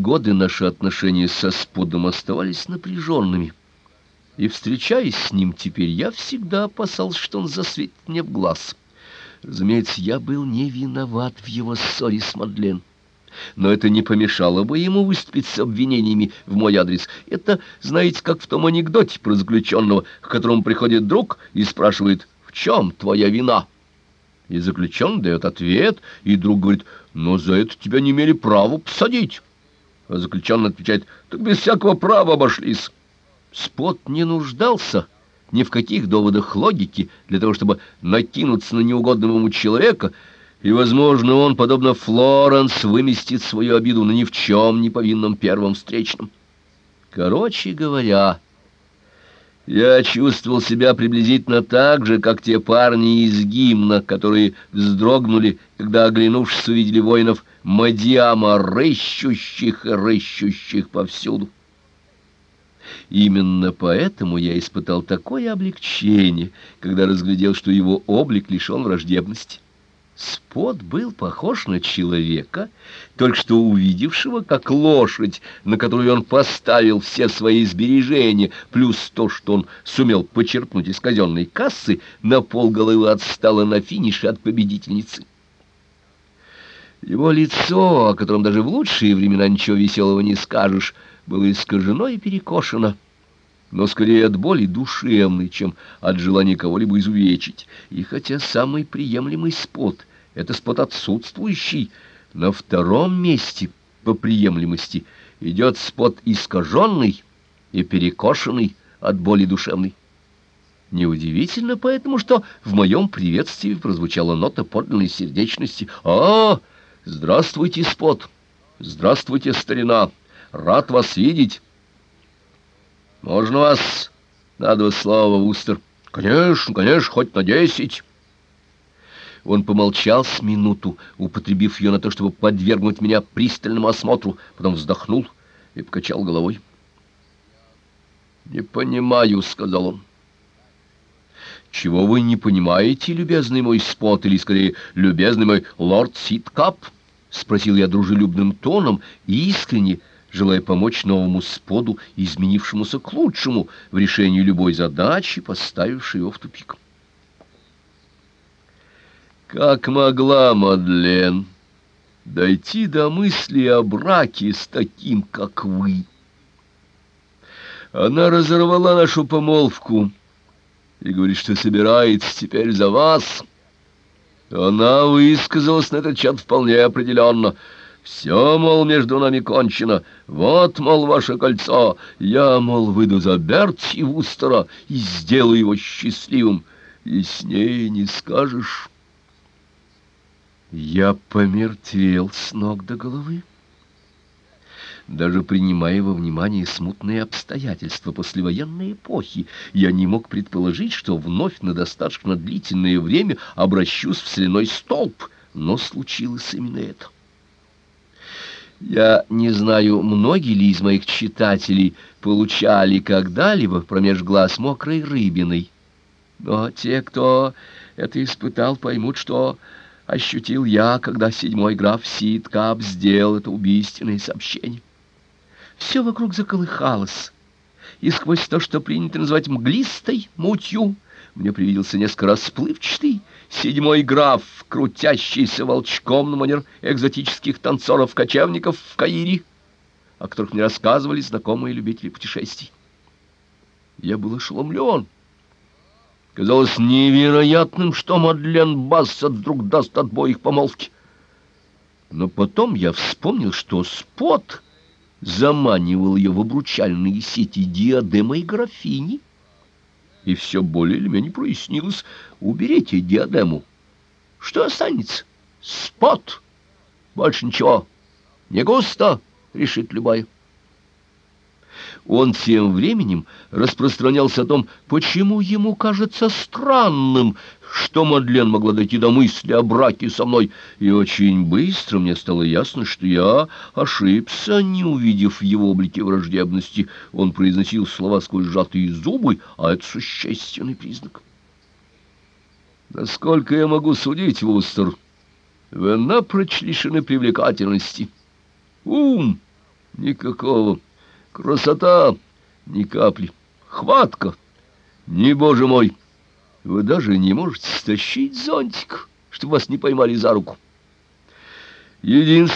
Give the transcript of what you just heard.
годы наши отношения со Сподом оставались напряженными. И, встречаясь с ним теперь, я всегда опасался, что он засветит мне в глаз. Разумеется, я был не виноват в его ссоре с Мадлен. Но это не помешало бы ему выступить с обвинениями в мой адрес. Это, знаете, как в том анекдоте про заключенного, к которому приходит друг и спрашивает, «В чем твоя вина?» И заключенный дает ответ, и друг говорит, «Но за это тебя не имели права посадить». А заключенный отвечает, «Так без всякого права обошлись». Спот не нуждался ни в каких доводах логики для того, чтобы накинуться на неугодного ему человека, и, возможно, он, подобно Флоренс, выместит свою обиду на ни в чем не повинном первом встречном. Короче говоря... Я чувствовал себя приблизительно так же, как те парни из гимна, которые вздрогнули, когда, оглянувшись, увидели воинов Мадиама, рыщущих и рыщущих повсюду. Именно поэтому я испытал такое облегчение, когда разглядел, что его облик лишен враждебности. Спот был похож на человека, только что увидевшего, как лошадь, на которую он поставил все свои сбережения, плюс то, что он сумел почерпнуть из казенной кассы, на полголовы отстала на финише от победительницы. Его лицо, о котором даже в лучшие времена ничего веселого не скажешь, было искажено и перекошено, но скорее от боли душевной, чем от желания кого-либо изувечить. И хотя самый приемлемый спот — это спот отсутствующий. На втором месте по приемлемости идет спот искаженный и перекошенный от боли душевной. Неудивительно поэтому, что в моем приветствии прозвучала нота подлинной сердечности. «А, здравствуйте, спот! Здравствуйте, старина! Рад вас видеть!» «Можно вас на два слова, Вустер?» «Конечно, конечно, хоть на десять!» Он помолчал с минуту, употребив ее на то, чтобы подвергнуть меня пристальному осмотру, потом вздохнул и покачал головой. «Не понимаю», — сказал он. «Чего вы не понимаете, любезный мой спот, или, скорее, любезный мой лорд Ситкап?» — спросил я дружелюбным тоном и искренне, желая помочь новому споду, изменившемуся к лучшему в решении любой задачи, поставившей его в тупик. Как могла Мадлен дойти до мысли о браке с таким, как вы? Она разорвала нашу помолвку и говорит, что собирается теперь за вас. Она высказалась на этот чат вполне определенно. Все, мол, между нами кончено. Вот, мол, ваше кольцо. Я, мол, выйду за Берти Вустера и сделаю его счастливым. И с ней не скажешь... Я помертвел с ног до головы. Даже принимая во внимание смутные обстоятельства послевоенной эпохи, я не мог предположить, что вновь на достаточно длительное время обращусь в соляной столб, но случилось именно это. Я не знаю, многие ли из моих читателей получали когда-либо промеж глаз мокрой рыбиной, но те, кто это испытал, поймут, что ощутил я, когда седьмой граф Ситкап сделал это убийственное сообщение. Все вокруг заколыхалось, и сквозь то, что принято называть мглистой мутью, мне привиделся несколько расплывчатый седьмой граф, крутящийся волчком на манер экзотических танцоров-кочевников в Каире, о которых мне рассказывали знакомые любители путешествий. Я был ошеломлен. Казалось невероятным, что Мадлен Бассет вдруг даст отбой их помолвки. Но потом я вспомнил, что Спот заманивал ее в обручальные сети диадема и графини. И все более или менее прояснилось. Уберите диадему. Что останется? Спот. Больше ничего. Не густо, решит любая. Он тем временем распространялся о том, почему ему кажется странным, что Мадлен могла дойти до мысли о браке со мной, и очень быстро мне стало ясно, что я ошибся, не увидев в его облике враждебности. Он произносил слова сквозь сжатые зубы, а это существенный признак. Насколько я могу судить, Вустер, вы напрочь лишены привлекательности. Ум Никакого. Красота ни капли. Хватка. Не, боже мой, вы даже не можете стащить зонтик, чтобы вас не поймали за руку. Единственное,